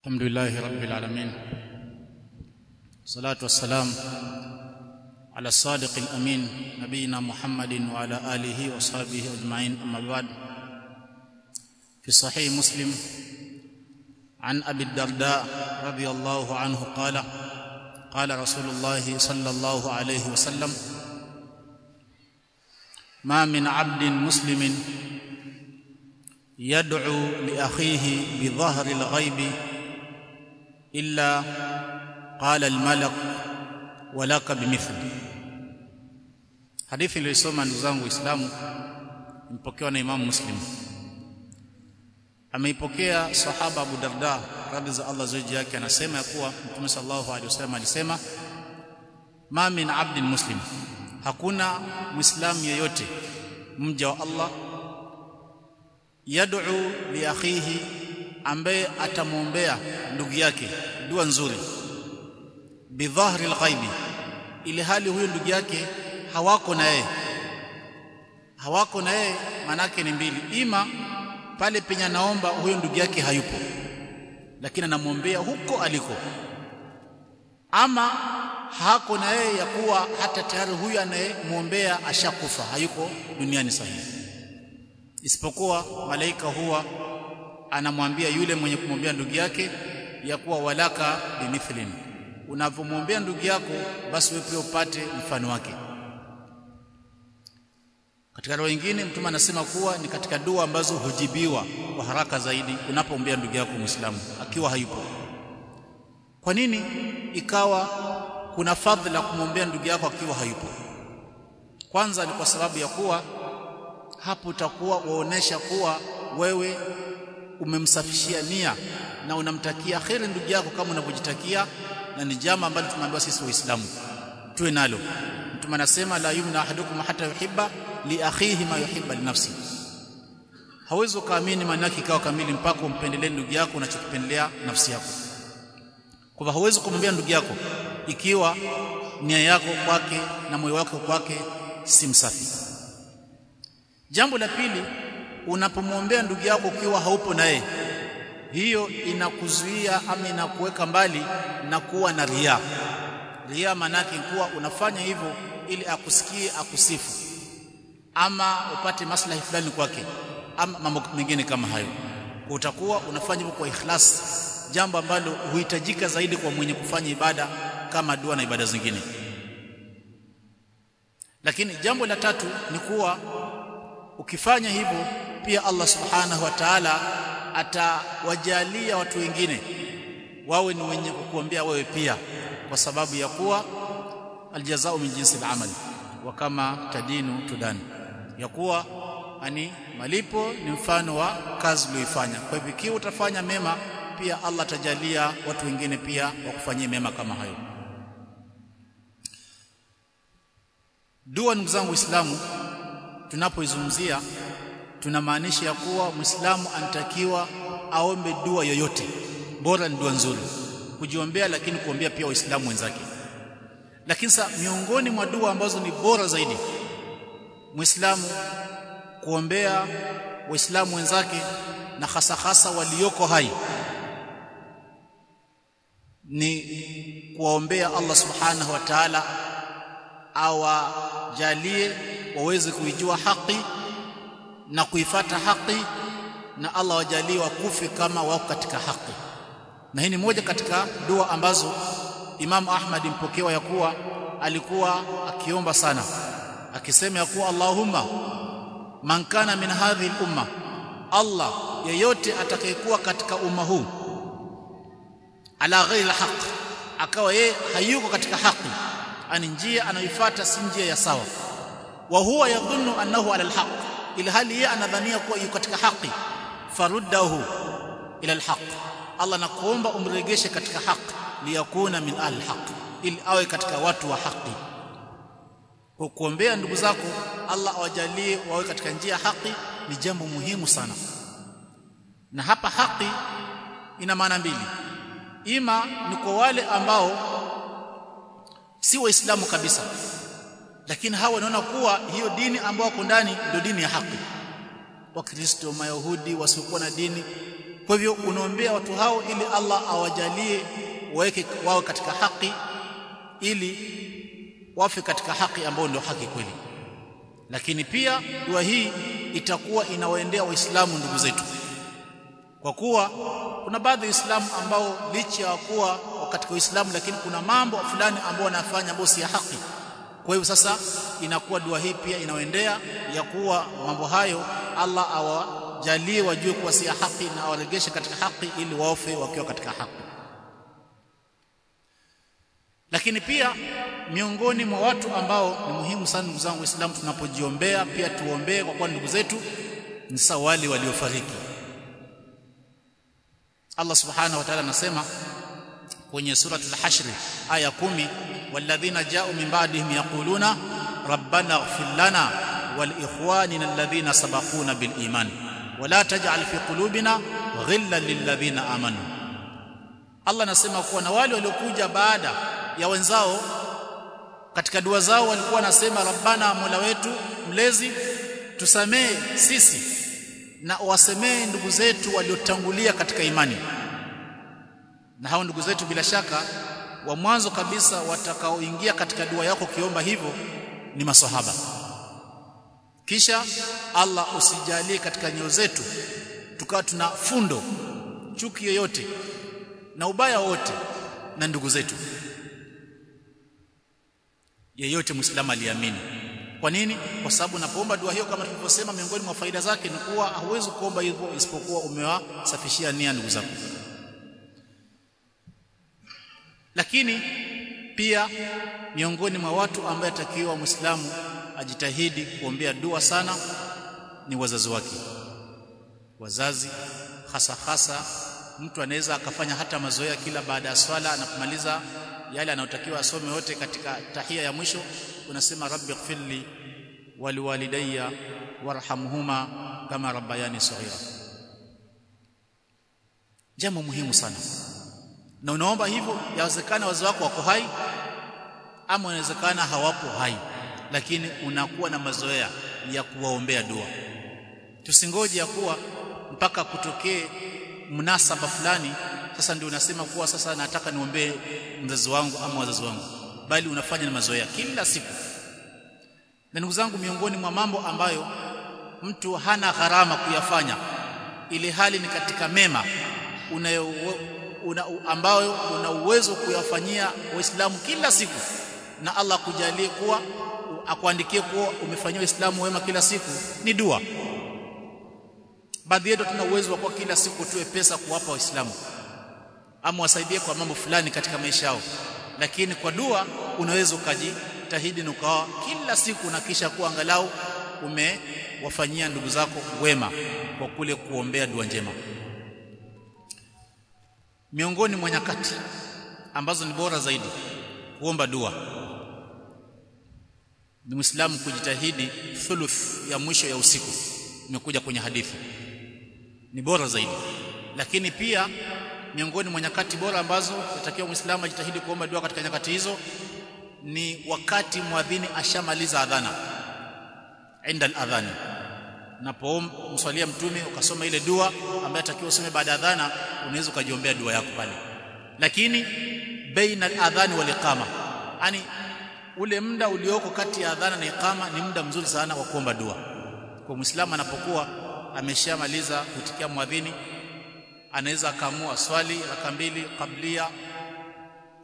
الحمد لله رب العالمين الصلاة والسلام على الصادق الأمين نبينا محمد وعلى آله وصحبه أجمعين أما بعد في صحيح مسلم عن أبي الدرداء رضي الله عنه قال قال رسول الله صلى الله عليه وسلم ما من عبد مسلم يدعو لأخيه بظهر الغيب illa qala almalak walaka bimithli. Hadithi niliyosoma ndugu zangu waislamu imepokewa na imamu muslim. Ameipokea sahaba abu darda radhi za allah zaiji yake anasema ya kuwa mtume sallallahu alaihi wasallam alisema ma min abdin muslim. Hakuna muislamu yeyote mja wa allah yad'u li akhihi ambaye atamwombea ndugu yake dua nzuri. Bidhahri alghaibi. Ile hali huyo ndugu yake hawako na yeye. Hawako na yeye manake ni mbili. Ima pale penye naomba huyo ndugu yake hayupo. Lakini anamwombea huko aliko. Ama hako na yeye ya kuwa hata tayari huyo anayemwombea ashakufa. Hayuko duniani sahihi isipokuwa malaika huwa anamwambia yule mwenye kumwombea ndugu yake ya kuwa walaka bimithlin unavyomwombea ndugu yako basi wewe pia upate mfano wake. Katika roho nyingine mtume anasema kuwa ni katika dua ambazo hujibiwa kwa haraka zaidi unapoombea ndugu yako Muislamu akiwa hayupo. Kwa nini? Ikawa kuna fadhila kumwombea ndugu yako akiwa hayupo. Kwanza ni kwa sababu ya kuwa hapo utakuwa waonesha kuwa wewe umemsafishia nia na unamtakia kheri ndugu yako kama unavyojitakia na ni jambo ambalo tumeambiwa sisi waislamu. Tuwe nalo. Mtume anasema la yumna ahadukum hata yuhibba li akhihi ma yuhibba li nafsi. Hawezi ukaamini maana yake ikawa kamili mpaka umpendelee ndugu yako unachokipendelea nafsi yako. Kwa hivyo hawezi kumwambia ndugu yako ikiwa nia yako kwake na moyo wako kwake si msafi. Jambo la pili unapomwombea ndugu yako ukiwa haupo naye hiyo inakuzuia ama inakuweka mbali na kuwa na ria ria manake kuwa unafanya hivyo ili akusikie akusifu ama upate maslahi fulani kwake ama mambo mengine kama hayo. Utakuwa unafanya hivyo kwa ikhlas jambo ambalo huhitajika zaidi kwa mwenye kufanya ibada kama dua na ibada zingine. Lakini jambo la tatu ni kuwa ukifanya hivyo pia Allah subhanahu wa ta'ala atawajalia watu wengine wawe ni wenye kukuombea wewe pia kwa sababu ya kuwa aljazao min jinsi al-amal wa kama tadinu tudan. Ya kuwa ani malipo ni mfano wa kazi uliyoifanya. Kwa hivyo ikiwa utafanya mema pia Allah atajalia watu wengine pia wakufanyie mema kama hayo. Dua ndugu zangu waislamu tunapoizungumzia tunamaanisha ya kuwa Muislamu anatakiwa aombe dua yoyote. Bora ni dua nzuri. Kujiombea lakini kuombea pia waislamu wenzake. Lakini sasa miongoni mwa dua ambazo ni bora zaidi Muislamu kuombea waislamu wenzake na hasa hasa walioko hai ni kuwaombea Allah subhanahu wa ta'ala awajalie waweze kuijua haki na kuifata haki na Allah wajalie wakufi kama wako katika haki. Na hii ni moja katika dua ambazo Imam Ahmad mpokewa ya kuwa alikuwa akiomba sana. Akisema ya kuwa Allahumma man kana min hadhihi umma Allah yeyote atakayekuwa katika umma huu ala ghairi alhaq akawa yeye hayuko katika haki ani njia anayoifuata si njia ya sawa. Wa huwa yadhunnu annahu ala alhaq ila hali yeye anadhania kuwa yuko katika haki. Faruddahu ila alhaq. Allah nakuomba umregeshe katika haki liyakuna min alhaq. Ili awe katika watu wa haki. Kwa kuombea ndugu zako Allah awajalie wawe katika njia haki. Ni jambo muhimu sana. Na hapa haki ina maana mbili. Ima ni kwa wale ambao si waislamu kabisa lakini hawa wanaona kuwa hiyo dini ambayo wako ndani ndio dini ya haki. Wakristo mayahudi wasiokuwa na dini. Kwa hivyo unaombea watu hao ili Allah awajalie waweke wao katika haki ili wafe katika haki ambayo ndio haki kweli. Lakini pia dua hii itakuwa inawaendea waislamu ndugu zetu. Kwa kuwa kuna baadhi ya waislamu ambao licha ya kuwa katika uislamu lakini kuna mambo fulani ambao wanafanya ambayo si ya haki kwa hiyo sasa inakuwa dua hii pia inaoendea ya kuwa mambo hayo Allah awajalie wajue kuwa si haki na awaregeshe katika haki ili waofe wakiwa katika haki. Lakini pia miongoni mwa watu ambao ni muhimu sana ndugu zangu waislamu tunapojiombea pia tuombee kwa kuwa ndugu zetu ni sawali waliofariki. Allah subhanahu wa ta'ala anasema kwenye surati al-hashr aya kumi. Walladhina ja'u min ba'dihim yaquluna rabbana ighfir lana wal ikhwanina alladhina sabaquna bil iman wala taj'al fi qulubina ghillan lil ladhina amanu. Allah anasema kuwa na wale waliokuja baada ya wenzao katika dua zao walikuwa wanasema rabbana mola wetu mlezi tusamee sisi na wasemee ndugu zetu waliotangulia katika imani na hao ndugu zetu bila shaka wa mwanzo kabisa watakaoingia katika dua yako kiomba hivyo ni masohaba kisha Allah usijalie katika nyoyo zetu tukawa tuna fundo chuki yoyote na ubaya wote na ndugu zetu. Yeyote muislamu aliamini. Kwa nini? Kwa sababu unapoomba dua hiyo kama tulivyosema miongoni mwa faida zake ni kuwa hauwezi kuomba hivyo isipokuwa umewasafishia nia ndugu zako lakini pia miongoni mwa watu ambaye atakiwa muislamu ajitahidi kuombea dua sana ni wazazi wake. Wazazi hasa hasa mtu anaweza akafanya hata mazoea kila baada ya swala anapomaliza yale anayotakiwa asome yote katika tahia ya mwisho unasema rabbi ighfirli waliwalidayya warhamhuma kama rabbayani saghira. Jambo muhimu sana na unaomba hivyo yawezekana wazazi wako wako hai ama inawezekana hawapo hai lakini unakuwa na mazoea ya kuwaombea dua. Tusingoje ya kuwa mpaka kutokee mnasaba fulani sasa ndio unasema kuwa sasa nataka niombee mzazi wangu ama wazazi wangu. Bali unafanya na mazoea kila siku. Na ndugu zangu miongoni mwa mambo ambayo mtu hana gharama kuyafanya ile hali ni katika mema unayo una, ambayo una uwezo kuyafanyia waislamu kila siku. Na Allah kujalie kuwa akuandikie kuwa umefanyia waislamu wema kila siku ni dua. Baadhi yetu tuna uwezo wa kwa kila siku tuwe pesa kuwapa waislamu. Ama wasaidie kwa mambo fulani katika maisha yao. Lakini kwa dua unaweza ukajitahidi ukawa kila siku na kisha kuwa angalau umewafanyia ndugu zako wema kwa kule kuombea dua njema miongoni mwa nyakati ambazo ni bora zaidi kuomba dua. Ni muislamu kujitahidi thuluth ya mwisho ya usiku imekuja kwenye hadithi. Ni bora zaidi. Lakini pia miongoni mwa nyakati bora ambazo natakiwa muislamu ajitahidi kuomba dua katika nyakati hizo ni wakati mwadhini ashamaliza adhana. Inda al-adhani. Unapomswalia mtume ukasoma ile dua ambayo atakiwa usome baada ya adhana unaweza ukajiombea dua yako pale. Lakini baina al-adhani wal iqama. Yani ule muda ulioko kati ya adhana na iqama ni muda mzuri sana wa kuomba dua. Kwa muislamu anapokuwa ameshamaliza kutikia mwadhini anaweza akaamua swali raka mbili kablia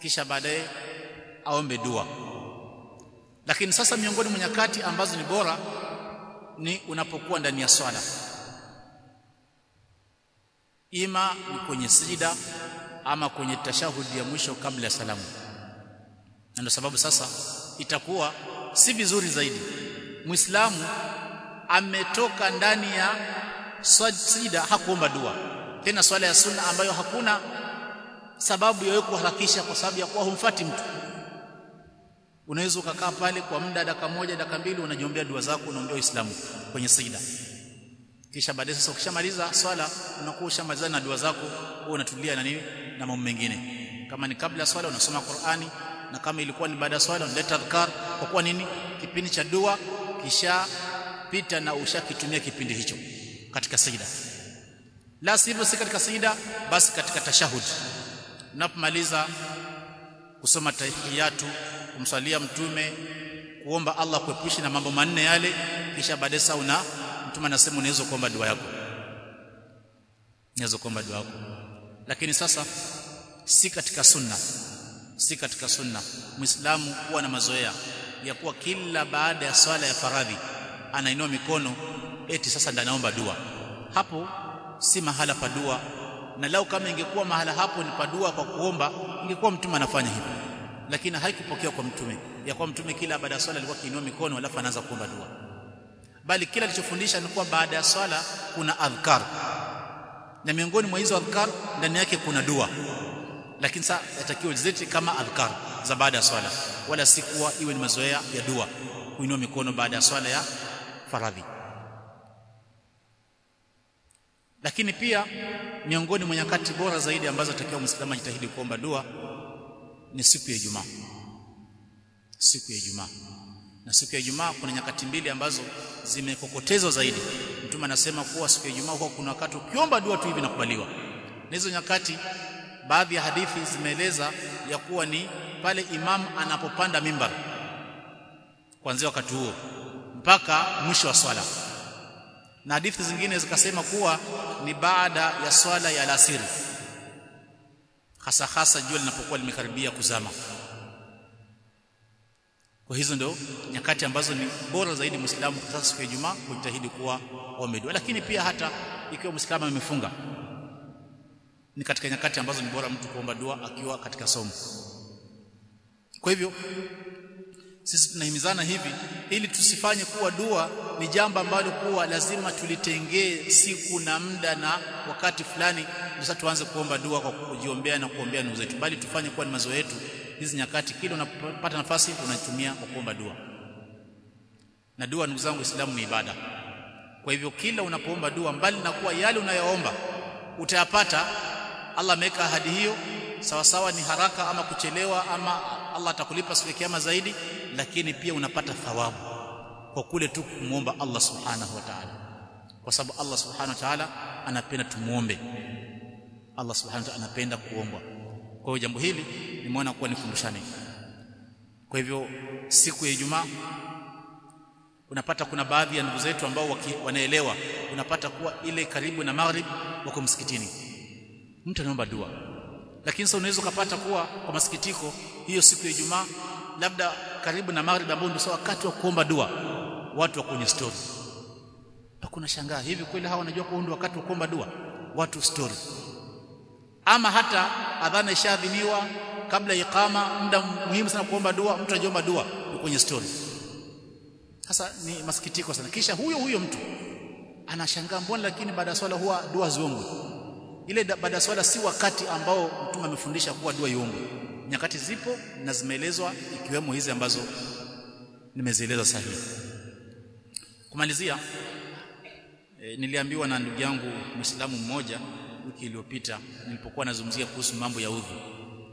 kisha baadaye aombe dua. Lakini sasa miongoni mwa nyakati ambazo ni bora ni unapokuwa ndani ya swala ima ni kwenye sijida ama kwenye tashahudi ya mwisho kabla ya salamu. Ndio sababu sasa itakuwa si vizuri zaidi. Muislamu ametoka ndani ya sijida hakuomba dua. Tena swala ya sunna ambayo hakuna sababu ya kuharakisha kwa sababu ya kuwa humfati mtu. Unaweza ukakaa pale kwa muda dakika moja dakika mbili unajiombea dua zako unaombea Uislamu kwenye sijida kisha baadaye sasa ukishamaliza swala unakuwa ushamaliza na dua zako wewe unatulia na nini? Na mambo mengine. Kama ni kabla swala unasoma Qur'ani na kama ilikuwa ni baada ya swala unaleta adhkar. Kwa kuwa nini? Kipindi cha dua kisha pita na ushakitumia kipindi hicho katika sajda la sivyo si katika sajda basi katika tashahud. Unapomaliza kusoma tahiyatu kumsalia mtume kuomba Allah kuepushi na mambo manne yale kisha baadaye sasa una mtume anasema unaweza kuomba dua yako. Unaweza kuomba dua yako. Lakini sasa si katika sunna. Si katika sunna. Muislamu huwa na mazoea ya kuwa kila baada ya swala ya faradhi anainua mikono eti sasa ndio anaomba dua. Hapo si mahala pa dua. Na lau kama ingekuwa mahala hapo ni padua kwa kuomba ingekuwa mtume anafanya hivyo. Lakini haikupokewa kwa mtume. Ya kwa mtume kila baada ya swala alikuwa kiinua mikono alafu anaanza kuomba dua bali kila alichofundisha ni kuwa baada ya swala kuna adhkar. Na miongoni mwa hizo adhkar ndani yake kuna dua. Lakini sasa yatakiwa zeti kama adhkar za baada ya swala. Wala si kuwa iwe ni mazoea ya dua. Kuinua mikono baada ya swala ya faradhi. Lakini pia miongoni mwa nyakati bora zaidi ambazo atakiwa muislamu ajitahidi kuomba dua ni siku ya Ijumaa. Siku ya Ijumaa. Na siku ya Ijumaa kuna nyakati mbili ambazo zimekokotezwa zaidi. Mtume anasema kuwa siku ya Ijumaa huwa kuna wakati ukiomba dua tu hivi nakubaliwa na hizo nyakati baadhi ya hadithi zimeeleza ya kuwa ni pale imam anapopanda mimbar. Kuanzia wakati huo mpaka mwisho wa swala. Na hadithi zingine zikasema kuwa ni baada ya swala ya alasiri. Hasa hasa jua linapokuwa limekaribia kuzama kwa hizo ndio nyakati ambazo ni bora zaidi muislamu sasa siku ya Ijumaa kujitahidi kuwa omedu lakini pia hata ikiwa muislamu amefunga ni katika nyakati ambazo ni bora mtu kuomba dua akiwa katika somo. Kwa hivyo sisi tunahimizana hivi ili tusifanye kuwa dua ni jambo ambalo kuwa lazima tulitengee siku na muda na wakati fulani ndio tuanze kuomba dua kwa kujiombea na kuombea ndugu zetu bali tufanye kuwa ni mazoea yetu hizi nyakati kile unapopata nafasi unatumia kwa kuomba dua. Na dua ndugu zangu islamu ni ibada. Kwa hivyo kila unapoomba dua mbali na kuwa yale unayoomba utayapata. Allah ameweka ahadi hiyo sawa sawa ni haraka ama kuchelewa ama Allah atakulipa siku ya kiyama zaidi lakini pia unapata thawabu kwa kule tu kumuomba Allah subhanahu wa ta'ala. Kwa sababu Allah subhanahu wa ta'ala anapenda tumuombe Allah subhanahu wa ta'ala anapenda kuombwa. Kwa hiyo jambo hili nimeona kuwa nikumbushane. Kwa hivyo siku ya Ijumaa unapata kuna baadhi ya ndugu zetu ambao wanaelewa unapata kuwa ile karibu na maghrib wako msikitini. Mtu anaomba dua. Lakini sasa unaweza kupata kuwa kwa masikitiko hiyo siku ya Ijumaa labda karibu na maghrib ambao ndio wakati wa kuomba dua watu wa kwenye story. Hakuna shangaa hivi kweli hawa wanajua kuwa wakati wa kuomba dua? Watu story. Ama hata adhana ishadhiniwa kabla ikama muda muhimu sana kuomba dua mtu ajiomba dua kwenye story. Sasa ni masikitiko sana. Kisha huyo huyo mtu anashangaa mbona lakini baada ya swala huwa dua ziombwe ile baada ya swala si wakati ambao mtume amefundisha kuwa dua iongwe nyakati zipo na zimeelezwa ikiwemo hizi ambazo nimezieleza sahihi kumalizia e, niliambiwa na ndugu yangu Muislamu mmoja wiki iliyopita nilipokuwa nazungumzia kuhusu mambo ya udhu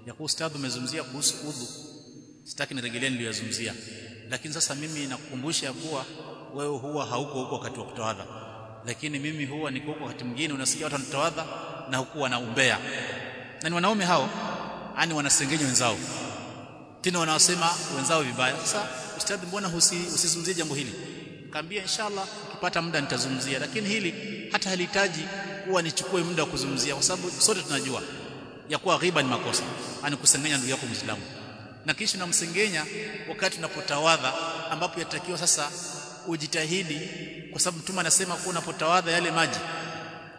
ya kuwa ustadhi umezungumzia kuhusu udhu. Sitaki niregelee niliyozungumzia lakini sasa mimi nakukumbusha kuwa wewe huwa hauko huko wakati wa kutawadha. Lakini mimi huwa niko huko wakati mwingine unasikia watu wanatawadha na huku wanaumbea. Na ni wanaume hao yani wanasengenya wenzao. Tena wanawasema wenzao vibaya. Sasa ustadhi mbona usizungumzie jambo hili? Kaambia inshallah ukipata muda nitazungumzia. Lakini hili hata halihitaji kuwa nichukue muda wa kuzungumzia kwa sababu sote tunajua ya kuwa ghiba ni makosa. Anikusengenya ndugu yako Muislamu. Na kisha namsengenya wakati unapotawadha ambapo yatakiwa sasa ujitahidi kwa sababu mtume anasema kuwa unapotawadha yale maji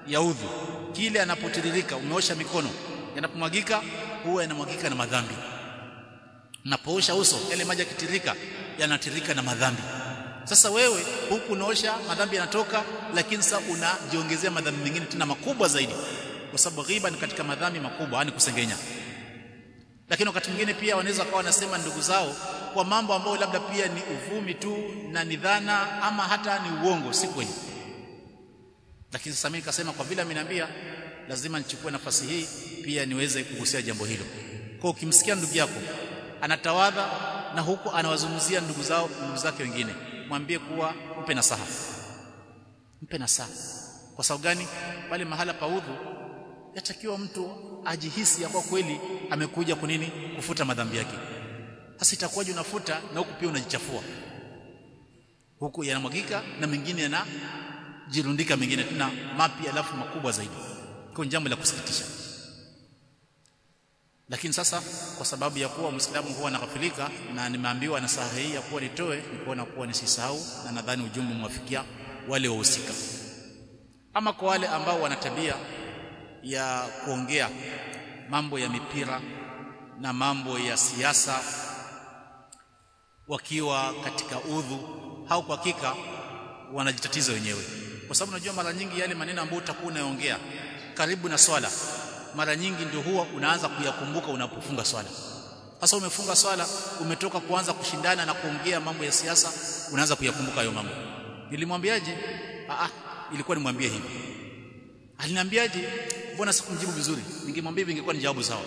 ya udhu kile anapotiririka umeosha mikono yanapomwagika huwa yanamwagika na madhambi. Napoosha uso yale maji yakitirika yanatirika na madhambi. Sasa wewe huku unaosha madhambi yanatoka lakini sasa unajiongezea madhambi mengine tena makubwa zaidi kwa sababu ghiba ni katika madhambi makubwa yani kusengenya. Lakini wakati mwingine pia wanaweza kawa wanasema ndugu zao kwa mambo ambayo labda pia ni uvumi tu na ni dhana ama hata ni uongo si kweli. Lakini sasa mimi nikasema kwa vile ameniambia lazima nichukue nafasi hii pia niweze kugusia jambo hilo. Kwa ukimsikia ndugu yako anatawadha na huku anawazungumzia ndugu zao ndugu zake wengine mwambie kuwa mpe nasaha. Mpe nasaha. Kwa sababu gani? Pale mahala pa udhu yatakiwa mtu ajihisi ya kwa kweli amekuja kunini kufuta madhambi yake. Sasa itakuwaje unafuta na huku pia unajichafua? Huku yanamwagika na mengine yanajirundika mengine tena mapi alafu makubwa zaidi. Kwa jambo la kusikitisha. Lakini sasa kwa sababu ya kuwa muislamu huwa anaghafilika na nimeambiwa na saha hii ya kuwa nitoe ni kuona kuwa nisisahau na nadhani ujumbe mwafikia wale wahusika. Ama kwa wale ambao wana tabia ya kuongea mambo ya mipira na mambo ya siasa wakiwa katika udhu au kwa hakika wanajitatiza wenyewe. Kwa sababu unajua mara nyingi yale maneno ambayo utakuwa unaongea karibu na swala mara nyingi ndio huwa unaanza kuyakumbuka unapofunga swala. Sasa umefunga swala umetoka kuanza kushindana na kuongea mambo ya siasa unaanza kuyakumbuka hayo mambo. Nilimwambiaje? Ah ilikuwa nimwambie hivi. Aliniambiaje mbona sikumjibu vizuri? Ningemwambia hivi ingekuwa ni jawabu sawa.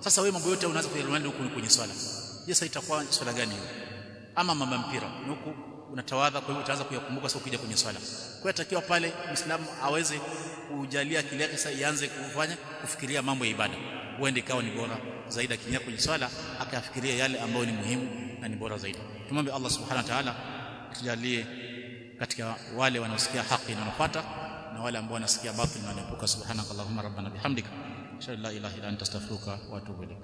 Sasa wewe mambo yote unaanza kuyarudi huko kwenye swala. Je sasa itakuwa swala gani hiyo? Ama mama mpira huko unatawadha kwa hiyo utaanza kuyakumbuka sasa ukija kwenye swala. Kwa atakiwa pale muislamu aweze kujalia yake sasa ianze kufanya kufikiria mambo ya ibada. Huende ikawa ni bora zaidi akiingia kwenye swala akafikiria yale ambayo ni muhimu na ni bora zaidi. Tumwombe Allah subhanahu wa ta'ala tujalie katika wale wanaosikia haki na wanafuata wale ambao wanasikia batil na wanaepuka subhanakallahumma rabbana bihamdika inshallah la ilaha illa anta astaghfiruka wa atubu ilaik